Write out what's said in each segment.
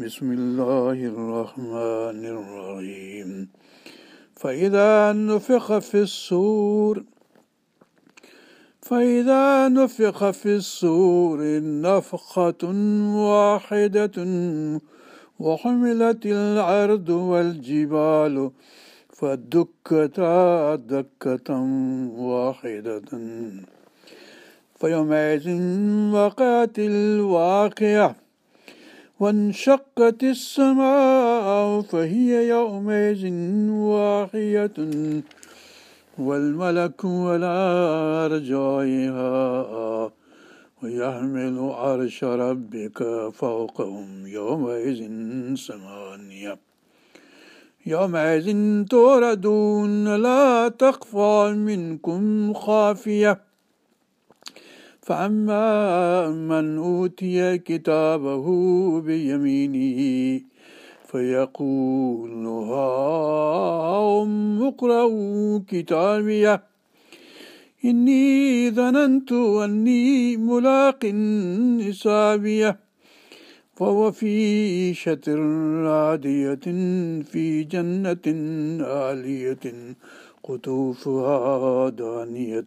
بسم الله الرحمن الرحيم. فإذا نفخ في الصور فإذا نفخ في الصور نفخة واحدة وحملت الأرض والجبال فدكتا دكة واحدة. فيومئذ وقعت الواقعة. وانشقت السماء فهي يومئذ واحية والملك ولا أرجائها ويحمل عرش ربك فوقهم يومئذ ثمانية. يومئذ توردون لا تخفى منكم خافية. فأما من أوتي كتابه بيمينه فيقول هاؤم اقرءوا كتابيه. إني ظننت أني ملاق حسابيه. فهو في شتر عادية في جنة عالية قطوفها دانية.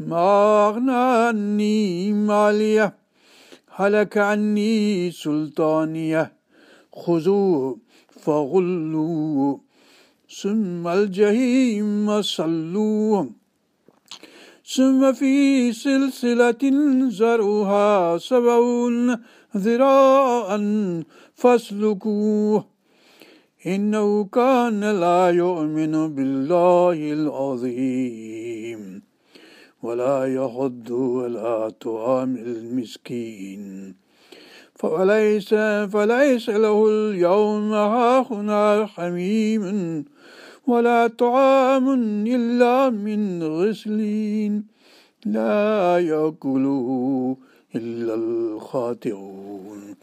ما عني مالية هلك عني سلطانية. خذوه فغلوه ثم الجحيم صلوه. ثم في سلسلة زرعها سبعون ذراعا فاسلكوه. إنه كان لا يؤمن بالله العظيم. ولا يحض ولا طعام المسكين فليس, فليس له اليوم هاهنا حميم ولا طعام إلا من غسلين لا يأكله إلا الخاطئون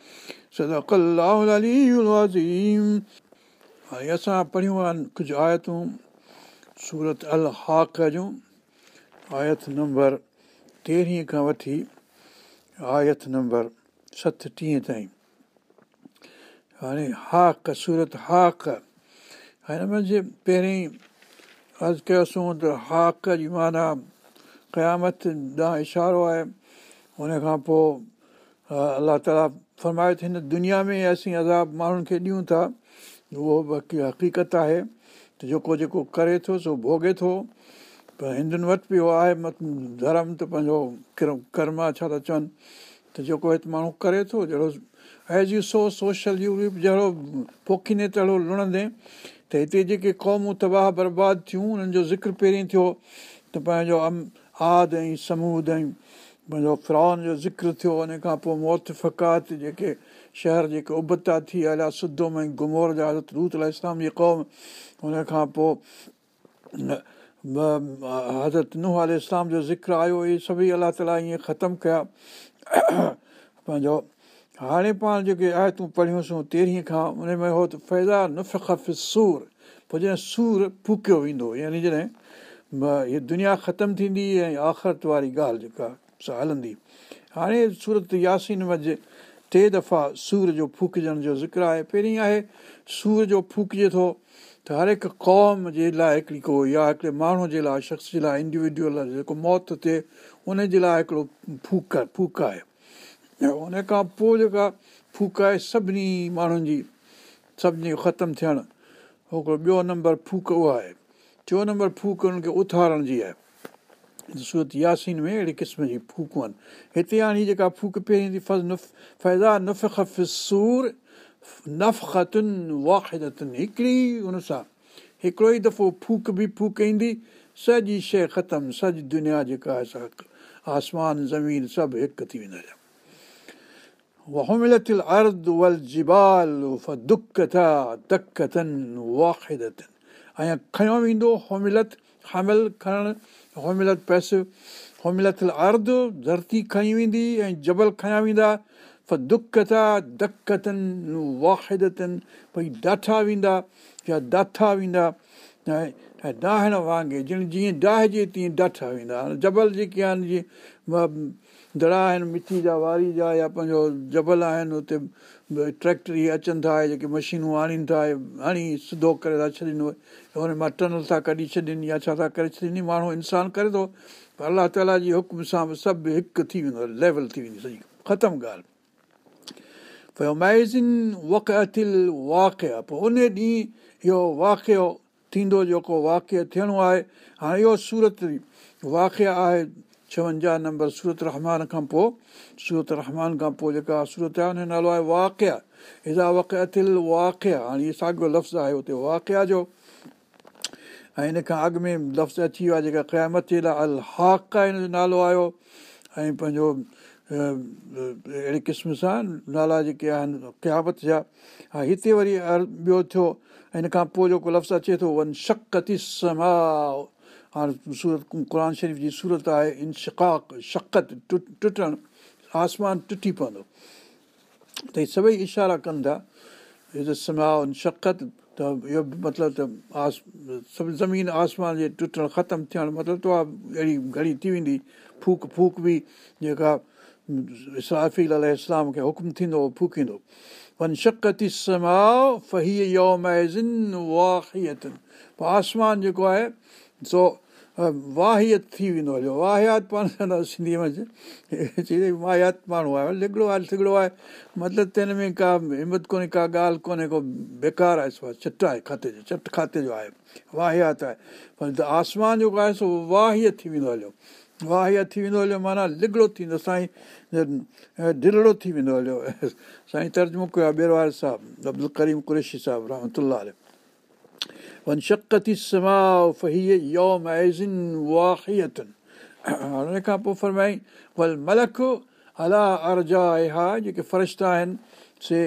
صدق الله العلي العظيم हाणे असां पढ़ियूं आहिनि कुझु आयतूं सूरत अल हाक जूं آيت نمبر تيرهين کان وٺي آيت نمبر ستٽيهه تائين هاڻي هاڪ سورت هاڪ هن ۾ جي پهرين عرض ڪيوسين ته هاڪ جي معنيٰ قيامت ڏانهن اشارو آهي هن کان پوءِ الله تالا فرمائي ٿي هن دنيا ۾ اسين عذاب ماڻهن کي ڏيون ٿا اهو حقيقت آهي ته جيڪو جيڪو ڪري ٿو سو ڀوڳي ٿو پر هندن وٽ به اهو آهي ڌرم ته پنهنجو ڪرم آهي ڇا ٿا چون؟ ته جيڪو هتي ماڻهو ڪري ٿو جهڙو as you sow so shall you جهڙو پوکيندي تهڙو لڻندي ته هتي جيڪي قومون تباهه برباد ٿيون انهن جو ذڪر پهرين ٿيو ته پنهنجو ام آد ۽ سمود ۽ پنهنجو فران جو ذڪر ٿيو ان کان پوءِ موتفقات جيڪي شهر جيڪي ابتا ٿي سدوم ۽ گمور جا روت ال اسلام جي قوم هن کان پوءِ حضرت ننهن آل اسلام جو ذڪر آيو اهي سڀئي الله تالا ائين ختم ڪيا. پنهنجو هاڻي پاڻ جيڪي آيتون پڙهيونسين تيرهين کان ان ۾ هو ته فيزا نف سور پوءِ جڏهن سور فوڪيو ويندو يعني جڏهن هيءَ دنيا ختم ٿيندي ۽ آخرت واري ڳالهه جيڪا هلندي. هاڻي سورت ياسين مز ٽي دفعا سور جو فوڪجڻ جو ذڪر آهي. پهرين آهي سور جو فوڪجي ٿو ته هر هڪ قوم جي لاءِ هڪڙي ڪو يا هڪڙي ماڻهو جي لاءِ شخص جي لاءِ انڊوجئل جيڪو موت ٿئي ان جي لاءِ هڪڙو فوڪ فوڪ آهي. ان کان پوءِ جيڪا فوڪ آهي سڀني ماڻهن جي سڀني ختم ٿيڻ هڪڙو ٻيو نمبر فوڪ اها آهي. ٽيون نمبر فوڪ انهن کي اٿارڻ جي آهي. سورت ياسين ۾ اهڙي قسم جي فوڪون آهن. هتي هاڻي جيڪا فوڪ پهرين ٿي فز نف فيزا نف سور नफ़तुनि वाहिदतुनि हिकिड़ी हुन सां हिकिड़ो ई दफ़ो फूक बि फूक ईंदी सॼी शइ ख़तमु सॼी दुनिया जेका आहे सा आसमान ज़मीन सभु हिकु थी वेंदा وحملت الارض والجبال فدكتا دكة واحدة ऐं खयों वेंदो होमिलत हामिल खणणु होमिलत पैसो होमिलत अर्ध धरती खणी वेंदी ऐं जबल खयां वेंदा دڪتا دڪتن واهدتن ڀئي ڊاٺا ويندا يا داٺا ويندا ۽ ڊاهڻ وانگر جيئن ڊاهجي تيئن ڊاٺا ويندا هاڻي جبل جيڪي آهن جيئن دڙا آهن مٽي جا واري جا يا پنهنجو جبل آهن هتي ٽريڪٽر اهي اچن ٿا جيڪي مشينون آڻين ٿا هڻي سڌو ڪري ٿا ڇڏين هن مان ٽنل ٿا ڪڍي ڇڏين يا ڇا ٿا ڪري ڇڏين ماڻهو انسان ڪري ٿو پر الله تالا جي حڪم سان به سڀ هڪ ٿي ويندو ليول ٿي ويندي سڄي ختم ڳالهه پوءِ ميزن وقل واقيا پوءِ ان ڏينهن اهو واقعو ٿيندو جيڪو واقعو ٿيڻو آهي هاڻي اهو سورت واقيا آهي ڇاونجاهه نمبر سورت رحمان کان پوءِ سورت رحمان کان پوءِ جيڪا سورت آهي هن جو نالو آهي واقيا هيڏا وقيل واقيا هاڻي اهو ساڳيو لفظ آهي هتي واقيا جو ۽ هن کان اڳ ۾ لفظ اچي ويو آهي جيڪا قيامت جي لاءِ ال هاڪ هن جو نالو آيو ۽ پنهنجو اهڙي قسم سان نالا جيڪي آهن قيامت جا ها هتي وري ٻيو ٿيو هن کان پوءِ جيڪو لفظ اچي ٿو ون شقت سما هاڻي سورت قر شريف جي سورت آهي انشڪاڪ شقت ٽٽڻ آسمان ٽٽي پوندو. ته هيءَ سڀئي اشارا ڪن ٿا سمائو شقت ته اهو مطلب ته آس سڀ زمين آسمان جي ٽٽڻ ختم ٿيڻ مطلب ته اها اهڙي گهڙي ٿي ويندي فوڪ فوڪ به جيڪا اسرافيل ال اسلام کي حڪم ٿيندو فوڪيندو ون پوءِ آسمان جيڪو آهي سو واهيت ٿي ويندو هليو واهيات پاڻ چوندا سنڌيءَ ۾ چئي واهيات ماڻهو آهي لگڙو آهي مطلب ته هن ۾ ڪا همت ڪونهي ڪا ڳالهه ڪونهي ڪو بيڪار آهي چٽ آهي کاتي جو چٽ کاتي جو آهي واهيات آهي پر آسمان جيڪو آهي سو واهيت ٿي ويندو هليو واهيت ٿي ويندو هليو معنيٰ لگڙو ٿيندو سائين ڍلڙو ٿي ويندو هليو سائين ترجمو ڪيو آهي صاحب عبدل ڪريم ڪريشي صاحب کان پوءِ فرمائي ول ملڪ الا اورجا ها جيڪي فرشتا آهن سي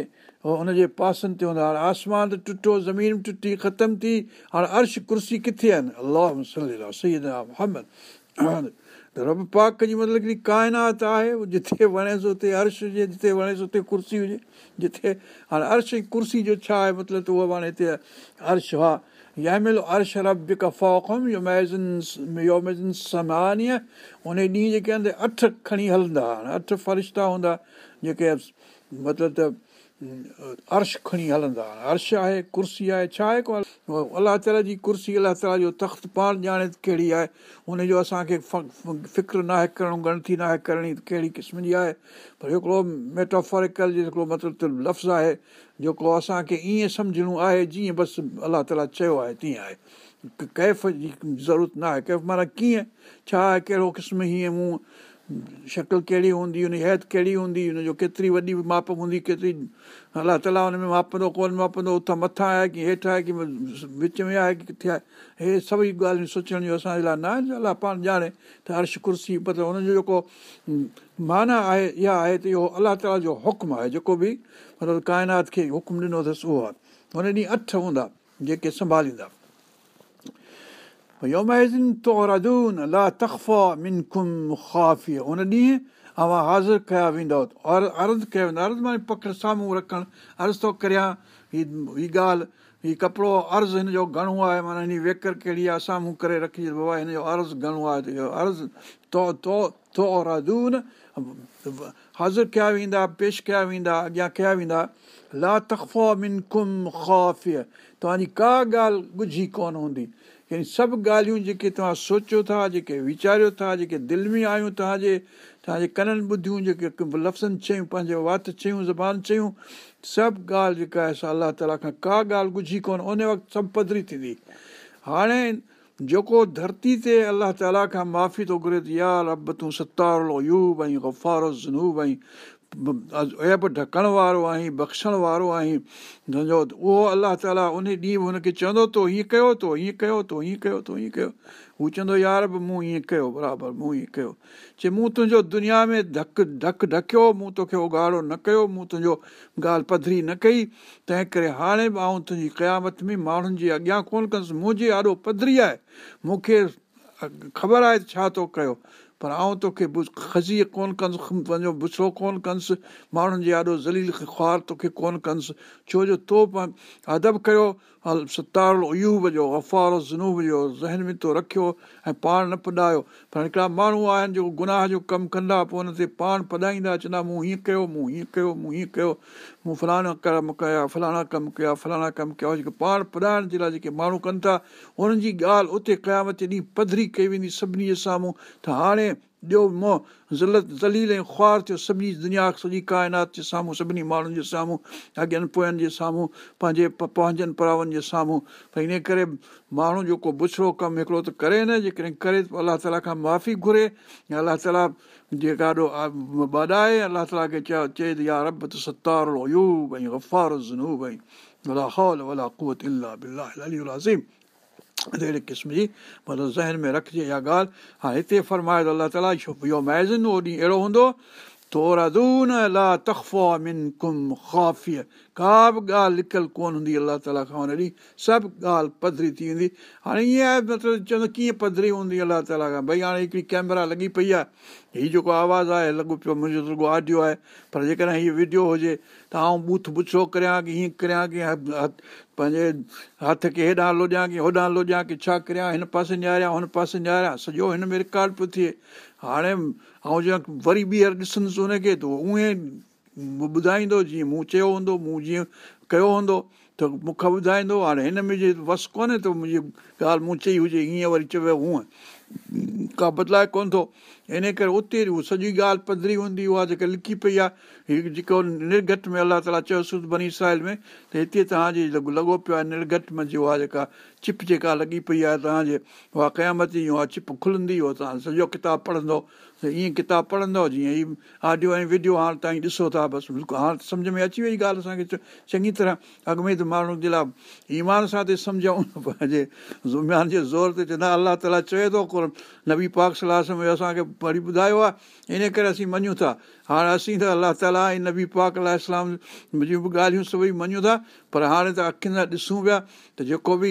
هن جي پاسن تي هوندا هاڻي آسمان ته ٽٽو زمين ٽٽي ختم ٿي هاڻي عرش ڪرسي ڪٿي آهن الله رب پاڪ جي مطلب هڪڙي ڪائنات آهي جٿي وڻيس اتي عرش هجي جٿي وڻيس اتي ڪرسي هجي. جٿي هاڻي عرش جي ڪرسي جو ڇا آهي مطلب ته اهو هاڻي هتي عرش ها. يامل عرش ربڪ فوقم يومزن سمانيءَ ان ڏينهن جيڪي آهن اٺ کڻي هلندا. هاڻي اٺ فرشتا هوندا جيڪي مطلب ته عرش کڻي هلندا عرش آهي ڪرسي آهي ڇا آهي ڪو الله تالا جي ڪرسي الله تالا جو تخت پاڻ ڄاڻي ڪهڙي آهي هن جو اسان کي فڪر ناهي ڪرڻ گڻتي ناهي ڪرڻي ڪهڙي قسم جي آهي پر هڪڙو ميٽافورڪل جو هڪڙو مطلب لفظ آهي جيڪو اسان کي ائين سمجهڻو آهي جيئن بس الله تالا چيو آهي تيئن آهي ڪيف جي ضرورت نه آهي ڪيف معنيٰ ڪيئن ڇا آهي ڪهڙو قسم هيئن مون شڪل ڪهڙي هوندي هن جي هيت ڪهڙي هوندي هن جو ڪيتري وڏي ماپ هوندي ڪيتري الله تالا هن ۾ ماپندو ڪونه ماپندو اتان مٿان آهي ڪه هيٺ آهي ڪه وچ ۾ آهي ڪه ڪٿي آهي هي سڀئي ڳالهيون سوچڻ جو اسان جي لاءِ نه آهي الله پاڻ ڄاڻي ته عرش ڪرسي مطلب هن جو جيڪو معنيٰ آهي اها آهي ته اهو الله تالا جو حڪم آهي جيڪو به مطلب ڪائنات کي حڪم ڏنو اٿس اهو آهي. هن ڏينهن اٺ هوندا جيڪي سنڀاليندا حاضر ڪيا ويندا عرض ڪيا ويندا عرض معنيٰ پڪڙ سامهون رکڻ عرض ٿو ڪريان هيءَ هيءَ ڳالهه هيءَ ڪپڙو عرض هن جو گهڻو آهي معنيٰ هن ويڪر ڪهڙي آهي سامهون ڪري رکي بابا هن جو عرض گهڻو آهي ته اهو عرض حاضر ڪيا ويندا پيش ڪيا ويندا اڳيان ڪيا ويندا لا تخفو من ڪم خوفي توهان جي ڪا ڳالهه ڳجهي ڪونه هوندي يعني سڀ ڳالهيون جيڪي توهان سوچيو ٿا جيڪي ويچاريو ٿا جيڪي دل ۾ آيون توهان جي توهان جي ڪنن ٻڌيون جيڪي لفظن چيون پنهنجي وات چيون زبان چيون سڀ ڳالهه جيڪا آهي الله تالا کان ڪا ڳالهه ڳجهي ڪونه ان وقت سڀ پڌري ٿيندي هاڻي جيڪو ڌرتي تي الله تالا کان معافي ٿو گهري يار رب تون ستار يوب ۽ گفار زنوب ۽ ايب ڍڪڻ وارو آهين بخشڻ وارو آهين. تنهنجو اهو الله تالا ان ڏينهن هن کي چوندو تو هيئن ڪيو تو هيئن ڪيو تو هيئن ڪيو تو هيئن ڪيو. هو چوندو يار به مون هيئن ڪيو برابر مون هيئن ڪيو. چئي مون تنهنجو دنيا ۾ ڌڪ ڌڪ ڍڪيو مون توکي اگهاڙو نه ڪيو مون تنهنجو ڳالهه پڌري نه ڪئي. تنهن ڪري هاڻي به آئون تنهنجي قيامت ۾ ماڻهن جي اڳيان ڪونه ڪندس. منهنجي ڏاڍو پڌري آهي. مون کي خبر آهي ڇا ٿو ڪيو پر آئون توکي کزيءَ ڪونه ڪندس پنهنجو بڇڙو ڪونه ڪندس ماڻهن جي ڏاڍو ذليل خوار توکي ڪونه ڪندس ڇو جو تو ادب ڪيو ستار ايوب جو افار زنوب جو ذهن ۾ تو رکيو ۽ پاڻ نه پڙهايو پر هڪڙا ماڻهو آهن جيڪو گناهه جو ڪم ڪندا پوءِ هن تي پاڻ پڙهائيندا چوندا مون هيئن ڪيو مون هيئن ڪيو مون هيئن ڪيو مون فلاڻا ڪرم ڪيا فلاڻا ڪم ڪيا فلاڻا ڪم ڪيا جيڪي پاڻ پڙهائڻ جي لاءِ جيڪي ماڻهو ڪن ٿا انهن جي ڳالهه اتي قيامت ڏينهن پڌري ڪئي ويندي سڀني جي سامهون ته هاڻي ڏيو موهه ذلت ذليل ۽ خوار ٿيو سڄي دنيا سڄي ڪائنات جي سامهون سڀني ماڻهن جي سامهون اڳين پوين جي سامهون پنهنجي پنهنجن پراون جي سامهون. ته ان ڪري ماڻهو جيڪو بڇڙو ڪم هڪڙو ته ڪري نه جيڪڏهن ڪري الله تالا کان معافي گهري ۽ الله تالا جيڪا ڏاڍو باڏائي الله تالا کي چيو چئي ته يار رب ته ستار يو ڀئي گفار زنو ڀئي ڀلا هول ڀلا ڪوت الاهه بلازيم اهڙي قسم جي مطلب ذهن ۾ رکجي اها ڳالهه ها هتي فرمائي ته الله تالا اهو مهزن اهو ڏينهن اهڙو هوندو ڪا به ڳالهه لڪيل ڪونه هوندي الله تالا کان هن ڏينهن سڀ ڳالهه پڌري ٿي ويندي هاڻي ائين آهي مطلب چوندو ڪيئن پڌري هوندي الله تالا کان ڀئي هاڻي هڪڙي ڪيمرا لڳي پئي آهي هيءُ جيڪو آواز آهي لڳو پيو منهنجو آڊيو آهي پر جيڪڏهن هيءَ وڊيو هجي ته آئون بوٿ بڇو ڪريان ڪه هيئن ڪريان ڪه پنهنجي هٿ کي هيڏان لوڄان ڪه هوڏان لوڄان ڪه ڇا ڪريان هن پاسي نهاريان هن پاسي نهاريان. سڄو هن ۾ رڪارڊ پيو ٿئي. هاڻي ۽ جيئن وري ٻيهر ڏسندس هن کي ته اهي ٻڌائيندو جيئن مون چيو هوندو مون جيئن ڪيو هوندو ته مون کان ٻڌائيندو هاڻي هن ۾ جي وس ڪونهي ته منهنجي ڳالهه مون چئي هجي هيئن وري چيو هونئن. ڪا بدلائي ڪونه ٿو ان ڪري اتي اها سڄي ڳالهه پڌري هوندي اها جيڪا لکي پئي آهي. هيءَ جيڪو نرگهٽ ۾ الله تالا چيو سود بني ساحل ۾ ته هتي توهان جي لڳو پيو آهي نرگهٽ ۾ جيڪا چپ جيڪا لڳي پئي آهي توهان جي اها قيامت اها چپ کلندي اهو توهان سڄو ڪتاب پڙهندو. ته ائين ڪتاب پڙهندو جيئن ئي آڊيو ۽ وڊيو هاڻي تائين ڏسو ٿا بس بلڪل هاڻي سمجهه ۾ اچي وئي ڳالهه اسان کي چڱي طرح اڳ ۾ ته ماڻهو جي لاءِ ايمان سان ته سمجهون پنهنجي زميان جي زور تي چوندا الله تالا چئي ٿو ڪونه نبي پاڪ صلاح ۾ اسان کي وري ٻڌايو آهي. ان ڪري اسين مڃون ٿا. هاڻي اسين ته الله تالا ۽ نبي پاڪ الله جون به ڳالهيون سڀئي مڃون ٿا پر هاڻي ته اکين سان ڏسون پيا ته جيڪو به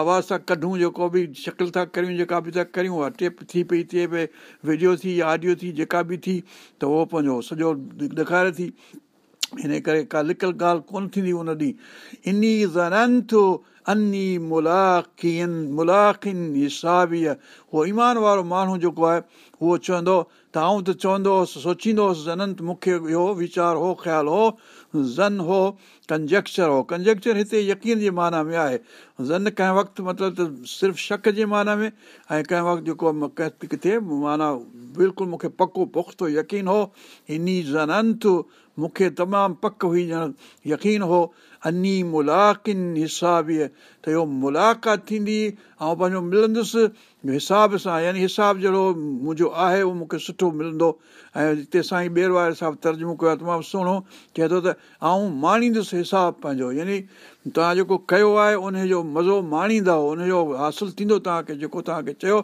آواز ٿا ڪڍون جيڪو به شڪل ٿا ڪريون جيڪا به ٿا ڪريون اها ٽيپ ٿي پئي ٿئي پئي وڊيو ٿي آڊيو ٿي جيڪا به ٿي ته اهو پنهنجو سڄو ڏيکاري ٿي. هن ڪري ڪا لڪيل ڳالهه ڪونه ٿيندي هن ڏينهن. ان زننت اني هسابيءَ اهو ايمان وارو ماڻهو جيڪو آهي اهو چوندو ته آئون ته چوندو هئس سوچيندو هئس زننت مون کي اهو ويچار هو خيال هو زن هو ڪنجيڪچر هو ڪنجيڪچر هتي يقين جي معنيٰ ۾ آهي زن ڪنهن وقت مطلب ته صرف شڪ جي معنيٰ ۾۽ ڪنهن وقت جيڪو ڪٿي معنيٰ بلڪل مون کي پڪو پختو يقين هو ان زننت مون کي تمام پڪ هئي ڄڻ يقين هو اني ملاقن هسابيءَ ته اهو ملاقات ٿيندي ۽ پنهنجو ملندس حساب سان يعني حساب جهڙو منهنجو آهي اهو مون کي سٺو ملندو. ۽ هتي سائين ٻير واري صاحب ترجمو ڪيو آهي تمام سهڻو. چئي ٿو ته آئون ماڻيندس حساب پنهنجو. يعني توهان جيڪو ڪيو آهي ان جو مزو ماڻيندا ان جو حاصل ٿيندو توهان کي جيڪو توهان کي چيو.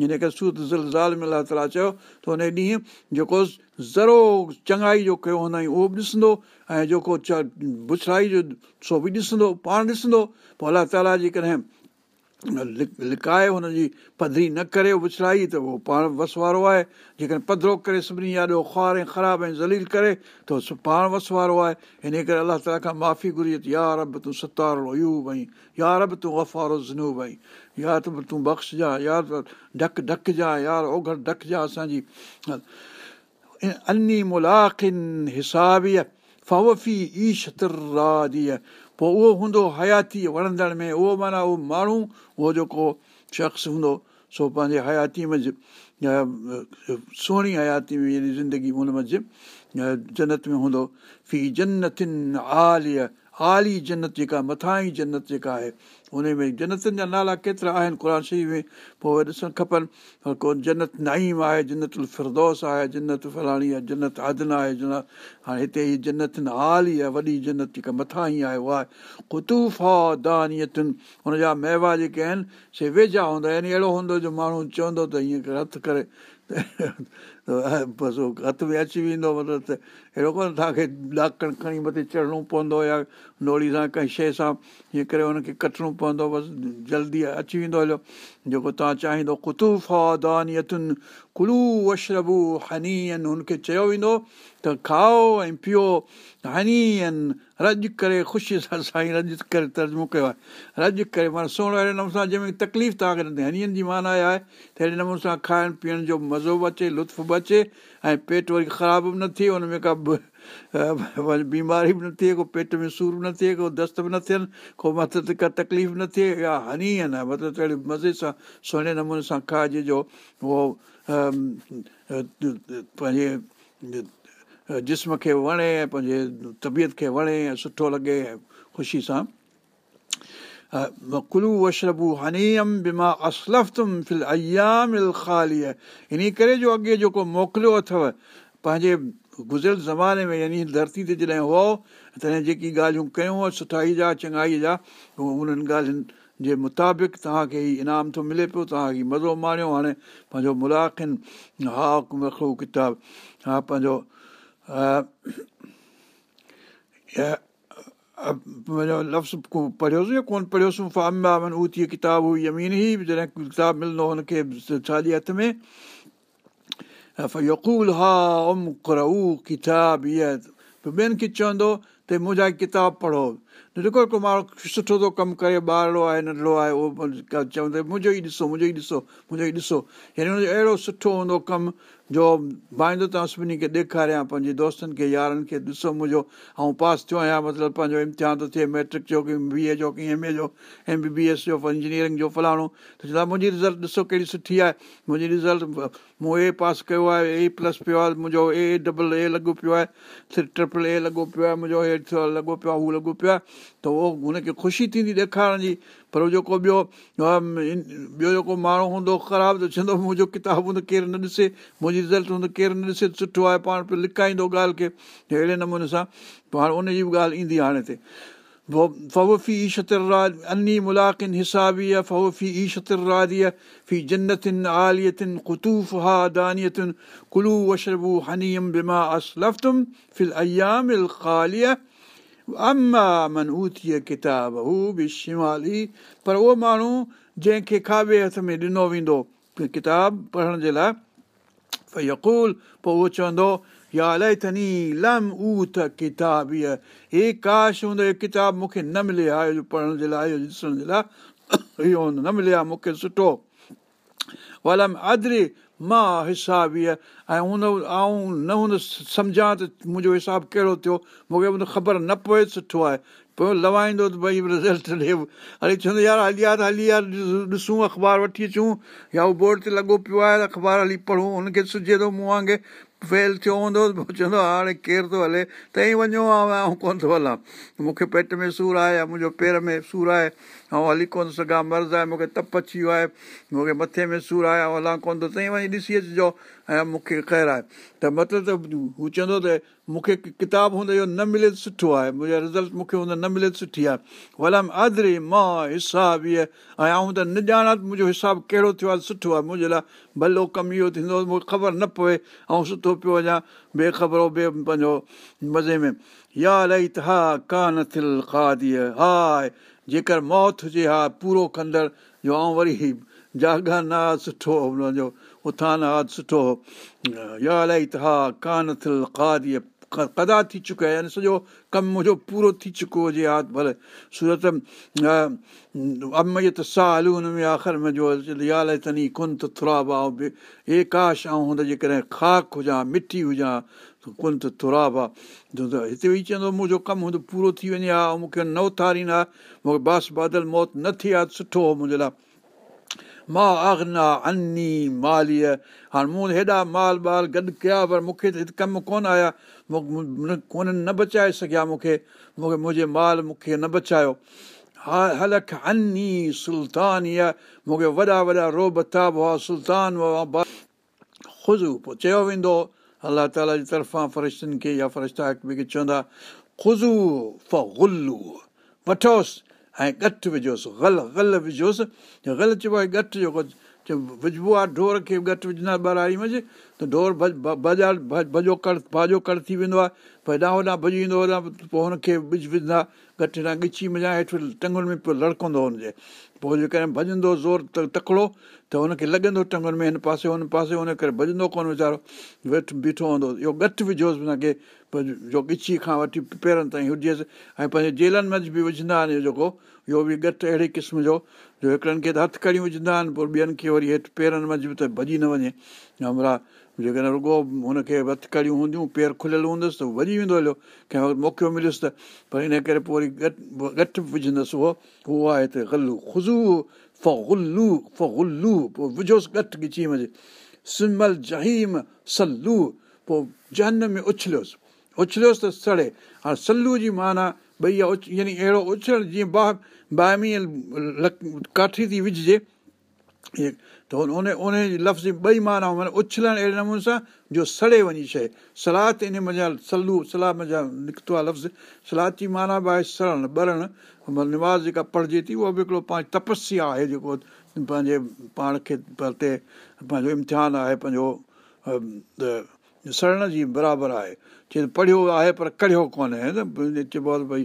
هن ڪري سوت زال ۾ الله تالا چيو ته هن ڏينهن جيڪو زرو چڱائي جو ڪيو هوندا آهيون اهو به ڏسندو. ۽ جيڪو چ بڇڙائي جو سو به ڏسندو پاڻ ڏسندو. پوءِ الله تالا جي ڪڏهن لڪائي هن جي پڌري نه ڪري وڇڙائي ته اهو پاڻ وس وارو آهي. جيڪڏهن پڌرو ڪري سڀني جا ڏيو خوار ۽ خراب ۽ ذليل ڪري ته پاڻ وس وارو آهي. هن ڪري الله تالا کان معافي گهري اچي يار به تون ستارو يو ڀئي يار به تون وفارو زنو ڀئي يار ته تون بخشجا يار ڍڪ ڍڪجا يار اوگهر ڍڪجا اسان جي. اني ملاقن هسابيءَ فوفي ايش راديءَ پوءِ اهو هوندو حياتي وڻندڙ ۾ اهو معنيٰ اهو ماڻهو اهو جيڪو شخص هوندو سو پنهنجي حياتي ۾ سهڻي حياتي ۾ زندگي هن منجهه جنت ۾ هوندو في جنتن آلي آلي جنت جيڪا مٿان ئي جنت جيڪا آهي ان ۾ جنتن جا نالا ڪيترا آهن؟ قر شريف ۾ پوءِ ڏسڻ کپن ڪو جنت نئيم آهي جنت فردوس آهي جنت فلاڻي آهي جنت آدن آهي جن هاڻي هتي هيءَ جنت آلي آهي وڏي جنت جيڪا مٿان ئي آهي اها آهي. ڪتوفا دانيتن هن جا ميوا جيڪي آهن سي ويجها هوندا يعني اهڙو هوندو جو ماڻهو چوندو ته هيئن هٿ ڪري بس هٿ ۾ اچي ويندو مطلب ته اهڙو ڪونه توهان کي ڏاڪڻ کڻي مٿي چڙهڻو پوندو يا نوڙي سان ڪنهن شيءِ سان هيئن ڪري هن کي ڪٽڻو پوندو بس جلدي اچي ويندو هليو جيڪو توهان چاهيندو ڪتوفا دانيتن ڪلو وشربو هني آهن هن کي چيو ويندو ته کائو ۽ پيو هني آهن رج ڪري خوشيءَ سان سائين رج ڪري ترجمو ڪيو آهي رج ڪري معنيٰ سهڻو اهڙي نموني سان جنهن ۾ تڪليف توهان کي نه ٿئي هنيئن جي معنيٰ آهي ته اهڙي نموني سان کائڻ پيئڻ جو مزو به اچي لطف به اچي ۽ پيٽ وري خراب به نه ٿئي هن ۾ ڪا بيماري به نه ٿئي ڪو پيٽ ۾ سور به نه ٿئي ڪو دست به نه ٿين ڪو مطلب ڪا تڪليف نه ٿئي يا هني آهن مطلب اهڙي مزي سان سهڻي نموني سان کائجي جو اهو پنهنجي جسم کي وڻي ۽ پنهنجي طبيعت کي وڻي ۽ سٺو لڳي ۽ خوشي سان. ڪلو وشربو هنيئم بما اسلفم فل ايامل خالي ان ڪري جو اڳي جيڪو موڪليو اٿو پنهنجي گذريل زماني ۾ يعني ڌرتي تي جڏهن هو تڏهن جيڪي ڳالهيون ڪيون سٺائي جا چڱائي جا انهن ڳالهين جي مطابق توهان کي هي انعام ٿو ملي پيو توهان هيءُ مزو ماڻيو. هاڻي پنهنجو ملاقن ها رکو ڪتاب ها پنهنجو لفظ پڙهيوسين يا ڪونه پڙهيوسين؟ فامن اها ڪتاب هئي يمين ئي جڏهن ڪتاب ملندو هن کي ساڄي هٿ ۾ ٻين کي چوندو ته منهنجا ڪتاب پڙهو جيڪو ڪو ماڻهو سٺو ٿو ڪم ڪري ٻارڙو آهي ننڍڙو آهي اهو چوندو منهنجو ئي ڏسو منهنجو ئي ڏسو منهنجو ئي ڏسو يعني اهڙو سٺو هوندو ڪم جو ڀائيندو توهان سڀني کي ڏيکاريان پنهنجي دوستن کي يارن کي ڏسو منهنجو ۽ پاس ٿيو آهيان مطلب پنهنجو امتحان ٿو ٿئي ميٽرڪ جو ڪه بي اي جو ڪه ايم اي جو ايم بي بي ايس جو انجنيئرنگ جو فلاڻو. ته چوندا منهنجي رزلٽ ڏسو ڪهڙي سٺي آهي. منهنجي رزلٽ مون اي پاس ڪيو آهي اي پلس پيو آهي منهنجو اي ڊبل اي لڳو پيو آهي ٽرپل اي لڳو پيو آهي منهنجو اي لڳو پيو آهي هو لڳو پيو آهي. ته اهو هن کي خوشي ٿيندي ڏيکارڻ جي پر جيڪو ٻيو ٻيو جيڪو ماڻهو هوندو خراب ته چوندو منهنجو ڪتاب هوندو ڪير نه ڏسي منهنجي رزلٽ هوندو ڪير نه ڏسي سٺو آهي پاڻ پيو لڪائيندو ڳالهه کي اهڙي نموني سان پاڻ ان جي به ڳالهه ايندي هاڻي هتي في ايشتر اني ملاقن حسابي آهي في ايشتر راديءَ في ختوف ها خاليا نه ملي ها اهو پڙهڻ جي لاءِ سٺو مان حساب اها ۽ هوندو آئون نه هوندو سمجهان ته منهنجو حساب ڪهڙو ٿيو؟ مون کي خبر نه پئي سٺو آهي. پوءِ لوائيندو ته ڀئي رزلٽ ڏي. هلي چوندو يار هلي يار هلي يار ڏسون اخبار وٺي اچون. يا اهو بورڊ تي لڳو پيو آهي ته اخبار هلي پڙهون هن کي سجهي ٿو مون وانگر فيل ٿيو هوندو پوءِ چوندو هاڻي ڪير ٿو هلي؟ ته ئي وڃو آهي ۽ ڪونه ٿو هلان. مون کي پيٽ ۾ سور آهي يا منهنجو پير ۾ سور آهي ۽ هلي ڪونه سگهان مرض آهي مون کي تپ اچي ويو آهي مون کي مٿي ۾ سور آهي ۽ هلان ڪونه ٿو. ٿئي وڃي ڏسي اچجو ۽ مون کي خير آهي. ته مطلب ته هو چوندو ته مون کي ڪتاب هوندو نه ملي سٺو آهي. منهنجو رزلٽ مون کي هوندو نه ملي سٺي آهي. ولم آدري مان حساب اها ۽ آئون ته نه ڄاڻان منهنجو حساب ڪهڙو ٿيو آهي سٺو آهي. منهنجي لاءِ ڀلو ڪم اهو ٿيندو مون کي خبر نه پئي ۽ سٺو پيو وڃان. بيخبرو ٻئي پنهنجو مزي ۾. يا الائي ته ها ڪانه ٿل کاديءَ ها جيڪر موت هجي ها پورو ڪندڙ. جو آئون وري جاگا نه سٺو هن جو اٿان ها سٺو يا الائي ته ها ڪانه ٿل کاديءَ ڪدا ٿي چڪا يعني سڄو ڪم منهنجو پورو ٿي چڪو هجي ها ڀلي. سورت اميت سال هن ۾ آخر منهنجو يال تني ڪن ته ٿراب آهي هي ڪاش ۽ هن جيڪڏهن خاڪ هجان مٺي هجان ڪن ته ٿراب آهي هتي ويهي چوندو منهنجو ڪم هوندو پورو ٿي وڃي ها ۽ مون کي نه اٿاريندا مون کي باس بادل موت نه ٿي آهي سٺو هو منهنجي لاءِ مان آگنا اني ماليءَ هاڻي مون هيڏا مال ٻال گڏ ڪيا پر مون کي ته هتي ڪم ڪونه آيا هنن نه بچائي سگهيا مون کي. مون کي منهنجي مال مون کي نه بچايو. ها هلک هني سلطان اها مون کي وڏا وڏا روب ٿا هئا سلطان هئا خوش پوءِ چيو ويندو. الله تالا جي طرفان فرشتن کي يا فرشتا هڪ ٻئي کي چوندا خزو فلو وٺوس ۽ ڳٺ وجهوس گل گل وجهوس. گل چئبو آهي ڳٺ جيڪو وجهبو آهي ڍور کي ڳٺ وجهندا ٻراڙي منجهه ته ڍور ڀڄا ڀڄو ڪڙ ڀاڄو ڪڙ ٿي ويندو آهي. ڀئي هيڏان ڀڄي ويندو هوڏان پوءِ هن کي وجهه وجهندا ڳٺ هيڏان ڳچي مڃان هيٺ ٽنگن ۾ پيو لڙڪندو هن جي پوءِ جيڪڏهن ڀڄندو زور ته تڪڙو ته هن کي لڳندو ٽنگن ۾ هن پاسي هن پاسي هن ڪري ڀڄندو ڪونه ويچارو. ويٺ بيٺو هوندو اهو ڳٺ وجهوس هن کي جو ڳچي کان وٺي پيرن تائين هجيس ۽ پنهنجي جيلن منجهه به وجهندا آهن اهو جيڪو اهو به ڳٺ اهڙي قسم جو جو هڪڙن کي ته هٿ ڪڙيون وجهندا آهن پوءِ ٻين کي وري هيٺ پيرن منجهه به ته ڀڄي نه وڃي. همرا جيڪڏهن رڳو هن کي هٿ ڪڙيون هونديون پير کليل هوندس ته ڀڄي ويندو هليو ڪنهن وقت موقعو مليس ته پر ان ڪري پوءِ وري ڳ ڳٺ وجهندس اهو اهو آهي هتي گلو خزو فلو فلو پوءِ وجهوس ڳٺ ڳچي منجهه سمل جهيم سلو پوءِ جنهن ۾ اڇليوس اڇليوس ته سڙي هاڻي سلو جي معنيٰ ڀئي اڇ يعني اهڙو اڇل جيئن باهه باهمي ڪاٺي ٿي وجهجي ان ان جي لفظ ٻئي معنيٰ معنيٰ اڇلڻ اهڙي نموني سان جو سڙي وڃي شيءِ. سلاد ان مزا سلو صلاح مزا نڪتو آهي لفظ. سلاد جي معنيٰ به آهي سڙڻ ٻرڻ. نماز جيڪا پڙهجي ٿي اها به هڪڙو پنهنجو تپسيا آهي جيڪو پنهنجي پاڻ کي پنهنجو امتحان آهي پنهنجو سڙڻ جي برابر آهي. چئي پڙهيو آهي پر ڪڙهيو ڪونهي. چئبو آهي ڀئي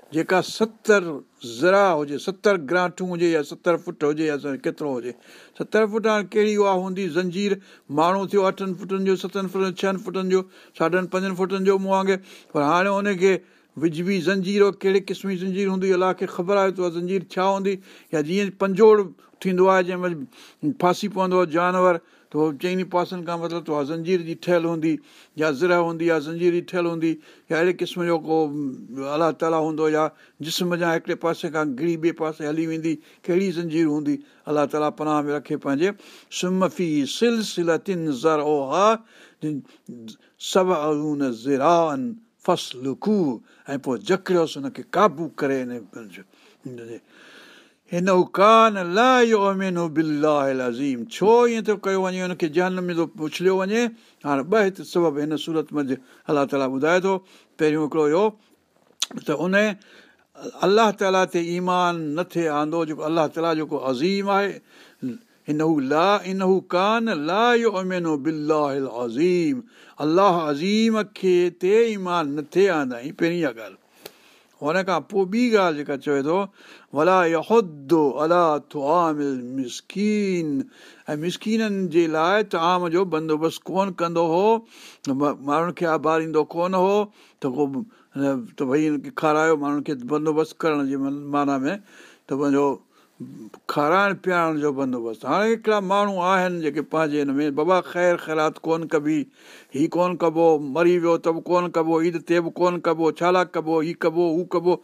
جيڪا ستر ذرا هجي ستر گرانٺون هجي يا ستر فوٽ هجي يا ڪيترو هجي. ستر فوٽ هاڻي ڪهڙي اها هوندي؟ زنجير ماڻهو ٿيو اٺن فٽن جو ستن فٽن ڇهن فٽن جو ساڍن پنجن فٽن جو مون وانگر. پر هاڻي هن کي وجهبي زنجير ڪهڙي قسم جي زنجير هوندي الله کي خبر آهي ته اها زنجير ڇا هوندي؟ يا جيئن پنجوڙ ٿيندو آهي جنهن مهل ڦاسي پوندو آهي جانور ته اهو چئني پاسن کان مطلب ته زنجير جي ٺهيل هوندي يا زر هوندي يا زنجير جي ٺهيل هوندي يا اهڙي قسم جو ڪو الله تالا هوندو يا جسم جا هڪڙي پاسي کان گڙي ٻئي پاسي هلي ويندي ڪهڙي زنجير هوندي الله تالا پناهه ۾ رکي پنهنجي. ۽ پوءِ جڪڙيوس هن کي قابو ڪري هن هن ڪانه لائنو بلازيم ڇو ائين ٿو ڪيو وڃي هن کي جنهن ۾ ٿو اڇليو وڃي هاڻي ٻه هتي سبب هن سورت منجهه الله تالا ٻڌائي ٿو پهريون هڪڙو اهو ته ان الله تالا تي ايمان نه ٿئي آندو جيڪو الله تالا جيڪو عظيم آهي هن هو لا ان هو ڪانه لائنو بلازيم الله عظيم کي تي ايمان نه ٿئي آندا آهيون پهرين اها ڳالهه هن کان پوءِ ٻي ڳالهه جيڪا چوي ٿو الا مسڪين ۽ مسڪينن جي لاءِ ته عام جو بندوبست ڪونه ڪندو هو ماڻهن کي آباريندو ڪونه هو ته ڪو ته ڀئي هن کي کارايو ماڻهن کي بندوبست ڪرڻ جي معنيٰ ۾ ته پنهنجو کارائڻ پيارڻ جو بندوبست هاڻي هڪڙا ماڻهو آهن جيڪي پنهنجي هن ۾ بابا خير خيرات ڪونه ڪبي هيءُ ڪونه ڪبو مري ويو ته به ڪونه ڪبو عيد تي به ڪونه ڪبو ڇالا ڪبو هيءُ ڪبو هو ڪبو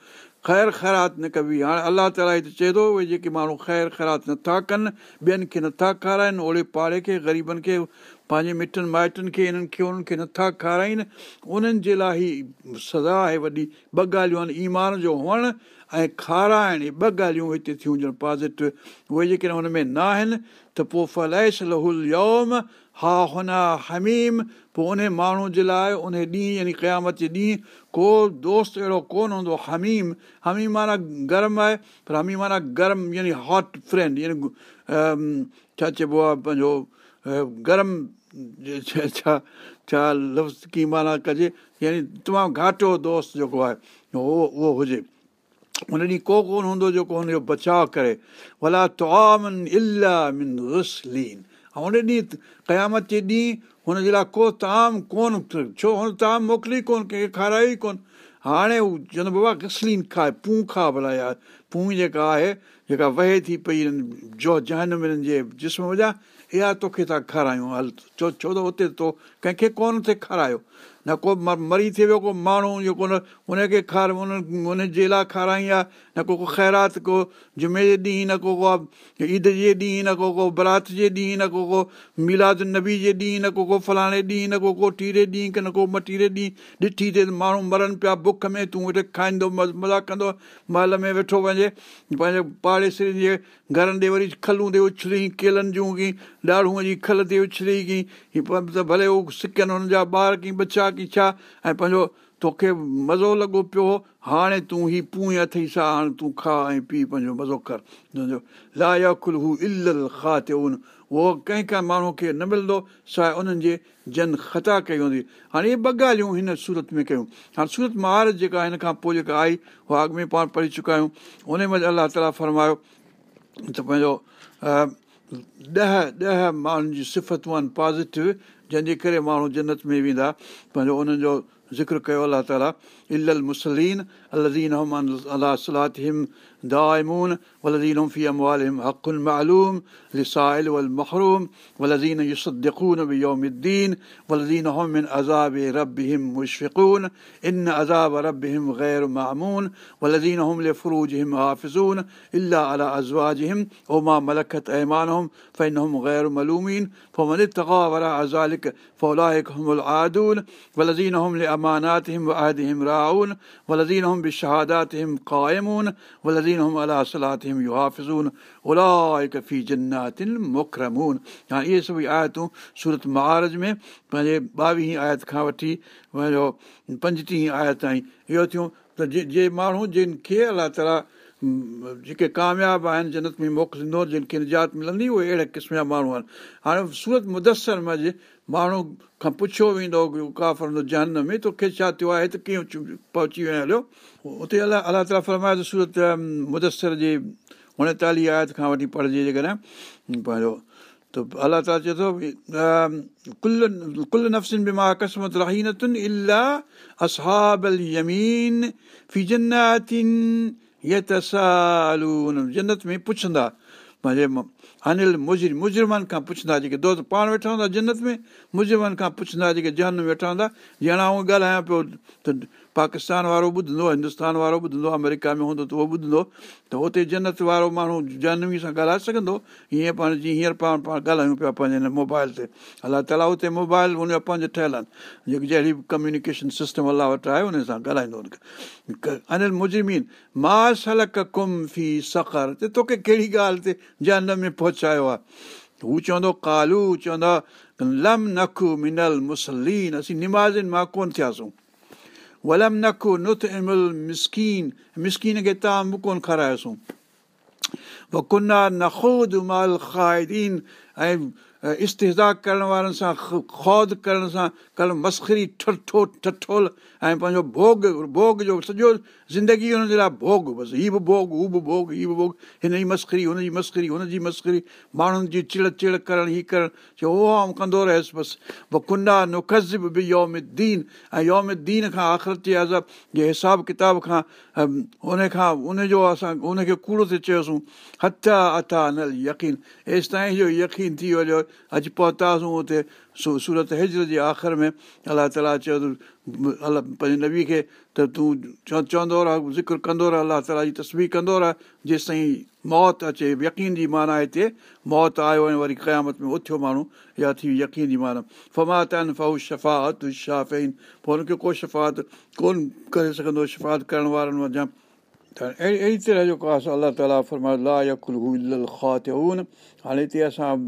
خير خيرات نه ڪبي هاڻي الله تالا هتي چئي ٿو اهي جيڪي ماڻهو خير خيرات نٿا ڪن ٻين کي نٿا کارائن اوڙي پاڙي کي غريبن کي پنهنجي مٽن مائٽن کي انهن کي انهن کي نٿا کارائن انهن جي لاءِ ئي سزا آهي وڏي ٻه ڳالهيون آهن ايمان جو هئڻ ۽ کارائڻ ٻه ڳالهيون هتي ٿيون هجن پازيٽو اهي جيڪڏهن هن ۾ نه آهن ته پوءِ فليش لهل يوم ها هن هميم پوءِ ان ماڻهو جي لاءِ ان ڏينهن يعني قيامت جي ڏينهن ڪو دوست اهڙو ڪونه هوندو هميم. هميم معنيٰ گرم آهي پر هميم معنيٰ گرم يعني هاٽ فرينڊ يعني ڇا چئبو آهي پنهنجو گرم لفظ ڪه معنيٰ ڪجي يعني تمام گهاٽو دوست جيڪو آهي اهو اهو هجي هن ڏينهن ڪو ڪونه هوندو جيڪو هن جو بچاءُ ڪري ڀلا هن ڏينهن قيامت جي ڏينهن هن جي لاءِ ڪو طعام ڪونه ڇو هن طعام موڪلي ڪونه ڪنهن کي کارايو ئي ڪونه هاڻي هو چوندو بابا گسلين کائي پون کا ڀلا يار پون جيڪا آهي جيڪا وهي ٿي پئي جو جنهن ۾ هنن جي جسم وڃان اها توکي ٿا کارايون هل ڇو ڇو ته اتي تو ڪنهن کي ڪونه ٿئي کارايو न को मरी थी वियो को माण्हू जेको न हुनखे खार उन हुनजे लाइ खाराई आहे न को को ख़ैरात को जुमे जे ॾींहुं न को को ईद जे ॾींहुं न को को बरात जे ॾींहुं न को को मीलाद नबी जे ॾींहुं न को को फलाणे ॾींहुं न को को टीरे ॾींहुं की न को मटीरे ॾींहुं ॾिठी थिए माण्हू मरनि पिया बुख में तूं वेठे खाईंदो मज़ाक कंदो महल में वेठो वञे पंहिंजे पाड़ेसरी जे घरनि ॾे वरी खलूं ते उछली केलनि जूं की ॾाढ़ूअ जी खल ते उछली की भले उहो सिकनि हुनजा ॿार की बचा ڪه ڇا؟ ۽ پنهنجو توکي مزو لڳو پيو هاڻي تون هي پون اٿئي سا هاڻي تون کا ۽ پي پنهنجو مزو ڪر. تنهنجو لا ياڪل هو ال کا تي ان اهو ڪنهن ڪنهن ماڻهو کي نه ملندو سواءِ انهن جي جن خطا ڪئي هوندي. هاڻي اهي ٻه ڳالهيون هن سورت ۾ ڪيون. هاڻي سورت مهار جيڪا هن کان پوءِ جيڪا آئي اها اڳ ۾ پاڻ پڙهي چڪا آهيون. ان ۾ الله تالا فرمايو ته پنهنجو ڏهه ڏهه ماڻهن جي صفتون آهن پازيٽو جنهن جي ڪري ماڻهو جنت ۾ ويندا پنهنجو انهن جو ذڪر ڪيو الله تالا इल मुसलीन अलदीन अला सलातिम दाइमून वलदीन फी अमवालिम हक़ुल मालूम लिसाइल वल महरूम वलदीन युसद्दिक़ून बियौमिद्दीन वलदीन हम मिन अज़ाब रब्बिहिम मुशफ़िक़ून इन अज़ाब रब्बिहिम गैर मामून वलदीन हम लिफ्रूजहिम हाफ़िज़ून इल्ला अला अज़वाजहिम वमा मलकत ऐमानहुम फ़इनहुम गैर मलूमीन फमन इत्तक़ा वरा ज़ालिक फौलाइक हुमुल आदून वलदीन हम लिअमानातिहिम वअहदिहिम مڪرمون هاڻي اهي سڀئي آيتون سورت مهاراج ۾ پنهنجي ٻاويهه آيت کان وٺي پنهنجو پنجٽيهه آيت تائين اهو ٿيون ته جي ماڻهو جن کي الله تالا جيڪي ڪامياب آهن جنت ۾ موڪليندو جن کي نجات ملندي اهي اهڙي قسم جا ماڻهو آهن هاڻي سورت مدسر ماڻهو کان پڇيو ويندو ڪافر جنهن ۾ توکي ڇا ٿيو آهي؟ ته ڪيئن پهچي ويو هليو اتي الله الله تالا فرمائي ته سورت مدسر جي اوڻيتاليهه آيت کان وٺي پڙهجي جيڪڏهن. پنهنجو ته الله تالا چئي ٿو ۾ پڇندا پنهنجي انيل مجر مجرمن کان پڇندا جيڪي دوست پاڻ ويٺا هوندا جنت ۾ مجرمن کان پڇندا جيڪي جنهن ۾ ويٺا هوندا ڄڻا آئون ڳالهايان پيو ته پاڪستان وارو ٻڌندو هندستان وارو ٻڌندو آمريڪا ۾ هوندو ته اهو ٻڌندو ته هتي جنت وارو ماڻهو جانوي سان ڳالهائي سگهندو هيئن پاڻ جيئن هينئر پاڻ پاڻ ڳالهايون پيا پنهنجي هن موبائل تي الله تالا هتي موبائل پنج ٺهيل آهن جيڪي جهڙي به ڪميونڪيشن سسٽم الله وٽ آهي ان سان ڳالهائيندو هن کي انيل مجرمين مان سلڪ ڪم في سخر ته توکي ڪهڙي ڳالهه تي جن ۾ پهچايو آهي هو چوندو ڪالو چوندا لم نک منل مسلين اسين نمازن مان ڪونه ٿياسين ولم نک نت امل مسڪين مسڪين کي توهان ڪونه کارايوسين ڪنا نکود مال خائدين ۽ استيزا ڪرڻ وارن سان خود ڪرڻ سان ڪل مسکري ٺٺو ٺٺول ۽ پنهنجو ڀوڳ ڀوڳ جو سڄو زندگي هن جي لاءِ ڀوڳ بس هيءَ به ڀوڳ هو به ڀوڳ هيءَ به ڀوڳ هن جي مسڪري هن جي مسڪري هن جي مسڪري ماڻهن جي چڙ چڙ ڪرڻ هيءَ ڪرڻ چيو اهو آئون ڪندو رهيس بس پوءِ ڪنڊا نڪز به يوم دين ۽ يوم دين کان آخرت جي ازب جي حساب ڪتاب کان ان کان ان جو اسان ان کي ڪوڙو تي چيوسين هٿا اٿا نل يقين ايس تائين جو يقين ٿي ويو اڄ پهتاسين هتي سورت هجر جي آخر ۾ الله تالا چيو الله پنهنجي نبي کي ته تون چو چوندو رهه ذڪر ڪندو رهه الله تالا جي تصوير ڪندو رهه جيس تائين موت اچي يقين جي معنيٰ هتي موت آيو ۽ وري قيامت ۾ اٿيو ماڻهو يا ٿي يقين جي معنيٰ فمات آهن فاءُ شفات شافين پوءِ هن کي ڪو شفات ڪونه ڪري سگهندو شفات ڪرڻ وارن وڃان اهڙي اهڙي طرح جو ڪو الله تالا فرمايو لا يڪل کاتن هاڻي هتي اسان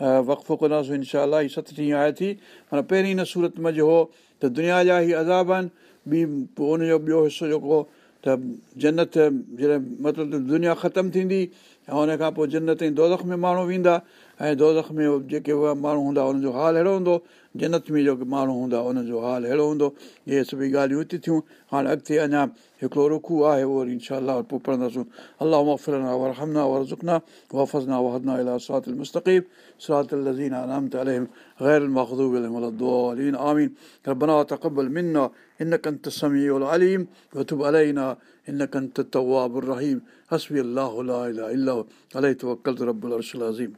وقفو ڪنداسين انشا هيءَ ستٽيهه آيا ٿي معنيٰ پهرين هن سورت ۾ جو هو ته دنيا جا ئي عذاب آهن ٻي پوءِ ان جو ٻيو حصو جيڪو ته جنت جڏهن مطلب دنيا ختم ٿيندي ۽ هن کان پوءِ جنت ۽ دودک ۾ ماڻهو ويندا ऐं दोदख में जेके उहा माण्हू हूंदा हुनजो हाल अहिड़ो हूंदो जनत में जेके माण्हू हूंदा उनजो हाल अहिड़ो हूंदो इहे सभई ॻाल्हियूं हिते थियूं हाणे अॻिते अञा हिकिड़ो रुखू आहे उहो वरी इनशा पोइ पढ़ंदासीं अलाह मफ़रना वरहमना वरज़ुकना वफ़ज़ना वहदना इला सरात المستقيم صراط الذين أنعمت عليهم غير المغضوب عليهم ولا الضالين آمين ربنا تقبل منا إنك أنت السميع العليم وتب علينا إنك أنت التواب الرحيم حسبي الله لا إله إلا هو عليه توكلت رب العرش العظيم